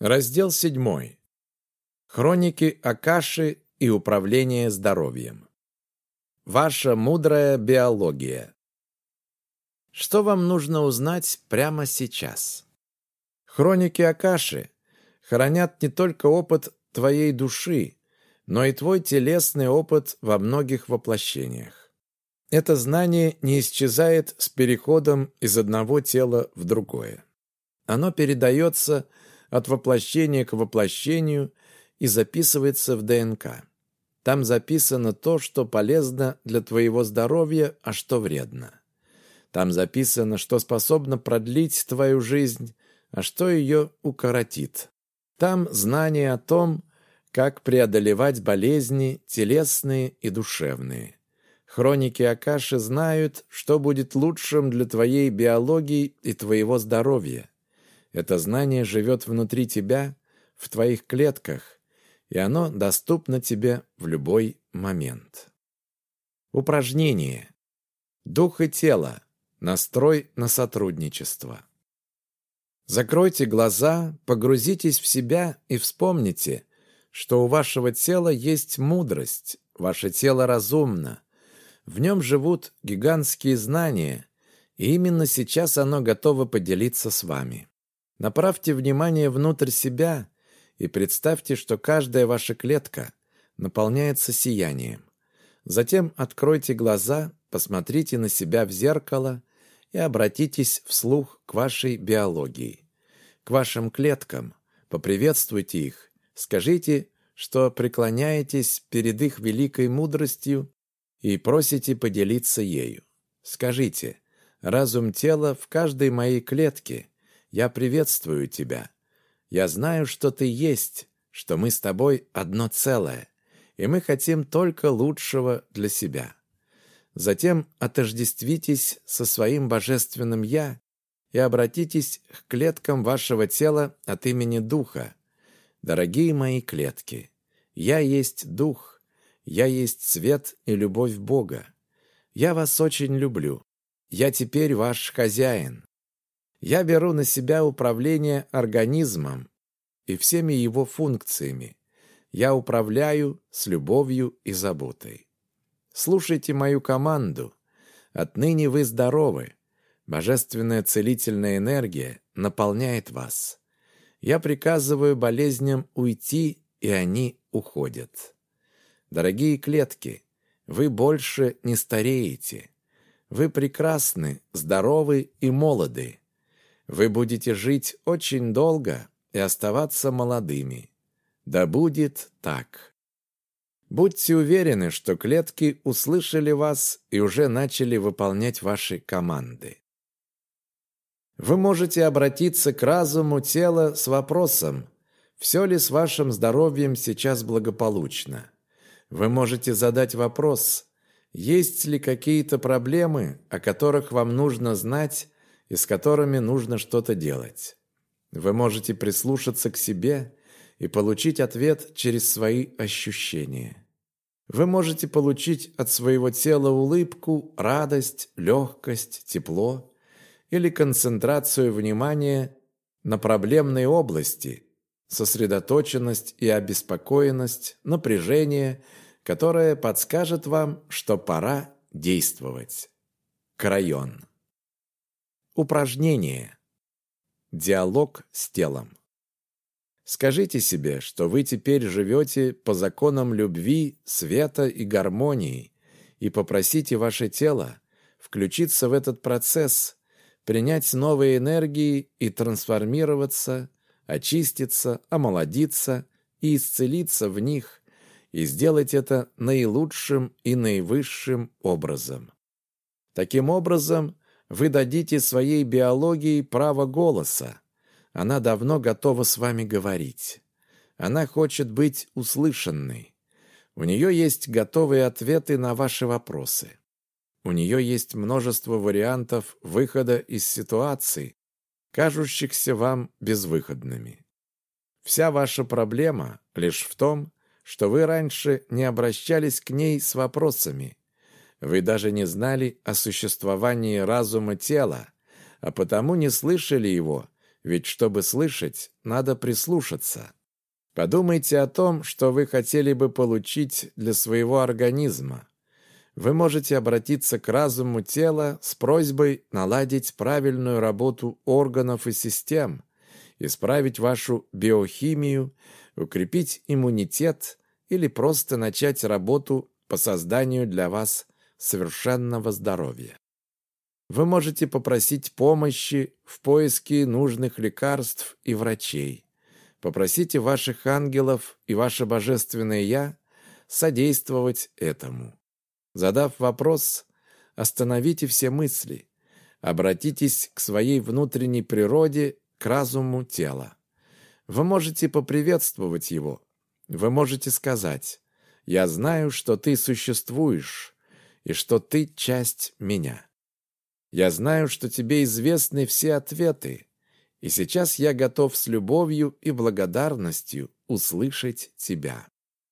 Раздел 7. Хроники Акаши и управление здоровьем. Ваша мудрая биология. Что вам нужно узнать прямо сейчас? Хроники Акаши хранят не только опыт твоей души, но и твой телесный опыт во многих воплощениях. Это знание не исчезает с переходом из одного тела в другое. Оно передается от воплощения к воплощению и записывается в ДНК. Там записано то, что полезно для твоего здоровья, а что вредно. Там записано, что способно продлить твою жизнь, а что ее укоротит. Там знание о том, как преодолевать болезни телесные и душевные. Хроники Акаши знают, что будет лучшим для твоей биологии и твоего здоровья. Это знание живет внутри тебя, в твоих клетках, и оно доступно тебе в любой момент. Упражнение. Дух и тело. Настрой на сотрудничество. Закройте глаза, погрузитесь в себя и вспомните, что у вашего тела есть мудрость, ваше тело разумно. В нем живут гигантские знания, и именно сейчас оно готово поделиться с вами. Направьте внимание внутрь себя и представьте, что каждая ваша клетка наполняется сиянием. Затем откройте глаза, посмотрите на себя в зеркало и обратитесь вслух к вашей биологии, к вашим клеткам, поприветствуйте их, скажите, что преклоняетесь перед их великой мудростью и просите поделиться ею. Скажите, разум тела в каждой моей клетке я приветствую тебя. Я знаю, что ты есть, что мы с тобой одно целое, и мы хотим только лучшего для себя. Затем отождествитесь со своим божественным «Я» и обратитесь к клеткам вашего тела от имени Духа. Дорогие мои клетки, я есть Дух, я есть свет и любовь Бога. Я вас очень люблю. Я теперь ваш хозяин. Я беру на себя управление организмом и всеми его функциями. Я управляю с любовью и заботой. Слушайте мою команду. Отныне вы здоровы. Божественная целительная энергия наполняет вас. Я приказываю болезням уйти, и они уходят. Дорогие клетки, вы больше не стареете. Вы прекрасны, здоровы и молоды. Вы будете жить очень долго и оставаться молодыми. Да будет так. Будьте уверены, что клетки услышали вас и уже начали выполнять ваши команды. Вы можете обратиться к разуму тела с вопросом, все ли с вашим здоровьем сейчас благополучно. Вы можете задать вопрос, есть ли какие-то проблемы, о которых вам нужно знать, и с которыми нужно что-то делать. Вы можете прислушаться к себе и получить ответ через свои ощущения. Вы можете получить от своего тела улыбку, радость, легкость, тепло или концентрацию внимания на проблемной области, сосредоточенность и обеспокоенность, напряжение, которое подскажет вам, что пора действовать. Крайон. Упражнение. Диалог с телом. Скажите себе, что вы теперь живете по законам любви, света и гармонии, и попросите ваше тело включиться в этот процесс, принять новые энергии и трансформироваться, очиститься, омолодиться и исцелиться в них, и сделать это наилучшим и наивысшим образом. Таким образом, вы дадите своей биологии право голоса. Она давно готова с вами говорить. Она хочет быть услышанной. У нее есть готовые ответы на ваши вопросы. У нее есть множество вариантов выхода из ситуаций, кажущихся вам безвыходными. Вся ваша проблема лишь в том, что вы раньше не обращались к ней с вопросами, вы даже не знали о существовании разума тела, а потому не слышали его Ведь чтобы слышать, надо прислушаться. Подумайте о том, что вы хотели бы получить для своего организма. Вы можете обратиться к разуму тела с просьбой наладить правильную работу органов и систем, исправить вашу биохимию, укрепить иммунитет или просто начать работу по созданию для вас совершенного здоровья. Вы можете попросить помощи в поиске нужных лекарств и врачей. Попросите ваших ангелов и ваше божественное «Я» содействовать этому. Задав вопрос, остановите все мысли. Обратитесь к своей внутренней природе, к разуму тела. Вы можете поприветствовать его. Вы можете сказать «Я знаю, что ты существуешь и что ты часть меня». Я знаю, что тебе известны все ответы, и сейчас я готов с любовью и благодарностью услышать тебя.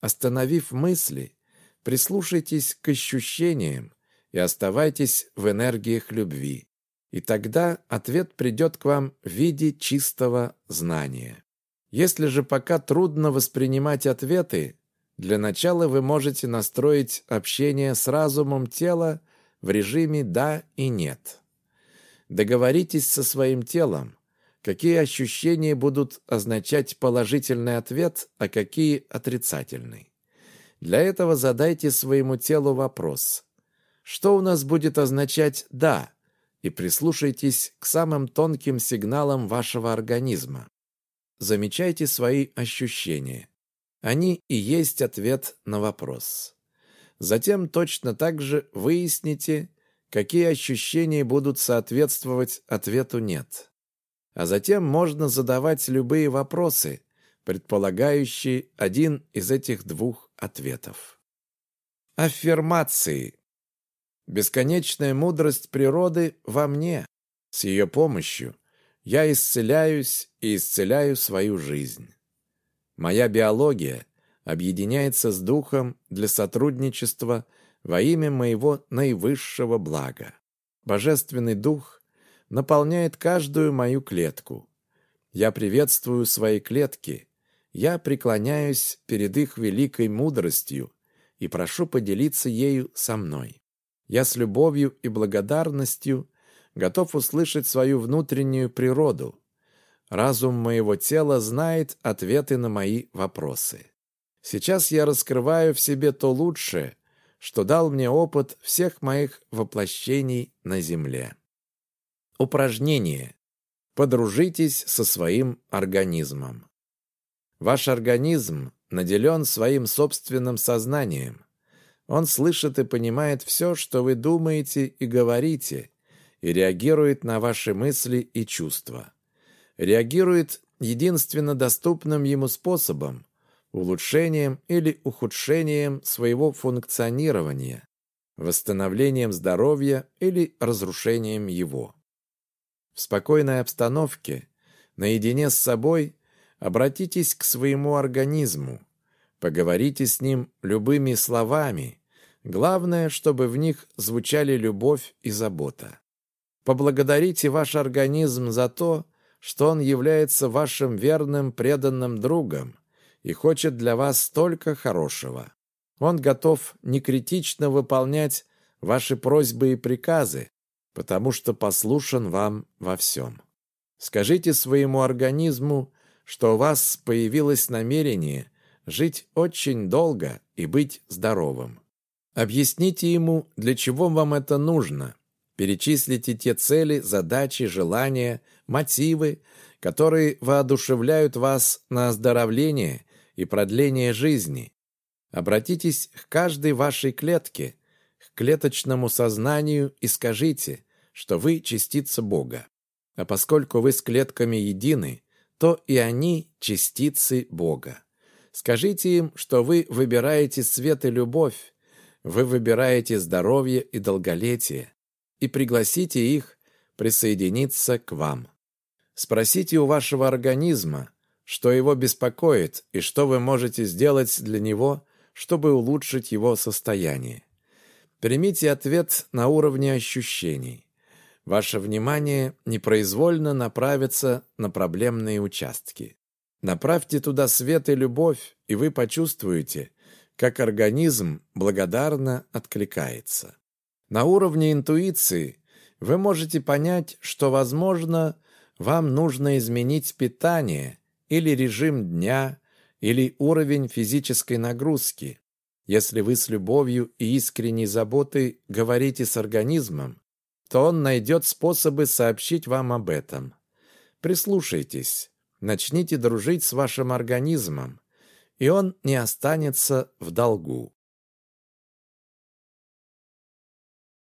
Остановив мысли, прислушайтесь к ощущениям и оставайтесь в энергиях любви. И тогда ответ придет к вам в виде чистого знания. Если же пока трудно воспринимать ответы, для начала вы можете настроить общение с разумом тела в режиме «да» и «нет». Договоритесь со своим телом, какие ощущения будут означать положительный ответ, а какие отрицательный. Для этого задайте своему телу вопрос. Что у нас будет означать «да»? И прислушайтесь к самым тонким сигналам вашего организма. Замечайте свои ощущения. Они и есть ответ на вопрос. Затем точно так же выясните, какие ощущения будут соответствовать ответу «нет». А затем можно задавать любые вопросы, предполагающие один из этих двух ответов. Аффирмации. Бесконечная мудрость природы во мне. С ее помощью я исцеляюсь и исцеляю свою жизнь. Моя биология объединяется с Духом для сотрудничества во имя моего наивысшего блага. Божественный Дух наполняет каждую мою клетку. Я приветствую свои клетки, я преклоняюсь перед их великой мудростью и прошу поделиться ею со мной. Я с любовью и благодарностью готов услышать свою внутреннюю природу. Разум моего тела знает ответы на мои вопросы. Сейчас я раскрываю в себе то лучшее, что дал мне опыт всех моих воплощений на земле. Упражнение. Подружитесь со своим организмом. Ваш организм наделен своим собственным сознанием. Он слышит и понимает все, что вы думаете и говорите, и реагирует на ваши мысли и чувства. Реагирует единственно доступным ему способом, улучшением или ухудшением своего функционирования, восстановлением здоровья или разрушением его. В спокойной обстановке, наедине с собой, обратитесь к своему организму, поговорите с ним любыми словами, главное, чтобы в них звучали любовь и забота. Поблагодарите ваш организм за то, что он является вашим верным преданным другом, и хочет для вас столько хорошего. Он готов некритично выполнять ваши просьбы и приказы, потому что послушен вам во всем. Скажите своему организму, что у вас появилось намерение жить очень долго и быть здоровым. Объясните ему, для чего вам это нужно. Перечислите те цели, задачи, желания, мотивы, которые воодушевляют вас на оздоровление и продление жизни. Обратитесь к каждой вашей клетке, к клеточному сознанию и скажите, что вы частица Бога. А поскольку вы с клетками едины, то и они частицы Бога. Скажите им, что вы выбираете свет и любовь, вы выбираете здоровье и долголетие, и пригласите их присоединиться к вам. Спросите у вашего организма, что его беспокоит и что вы можете сделать для него, чтобы улучшить его состояние. Примите ответ на уровне ощущений. ваше внимание непроизвольно направится на проблемные участки. Направьте туда свет и любовь, и вы почувствуете, как организм благодарно откликается. На уровне интуиции вы можете понять, что, возможно, вам нужно изменить питание или режим дня, или уровень физической нагрузки. Если вы с любовью и искренней заботой говорите с организмом, то он найдет способы сообщить вам об этом. Прислушайтесь, начните дружить с вашим организмом, и он не останется в долгу.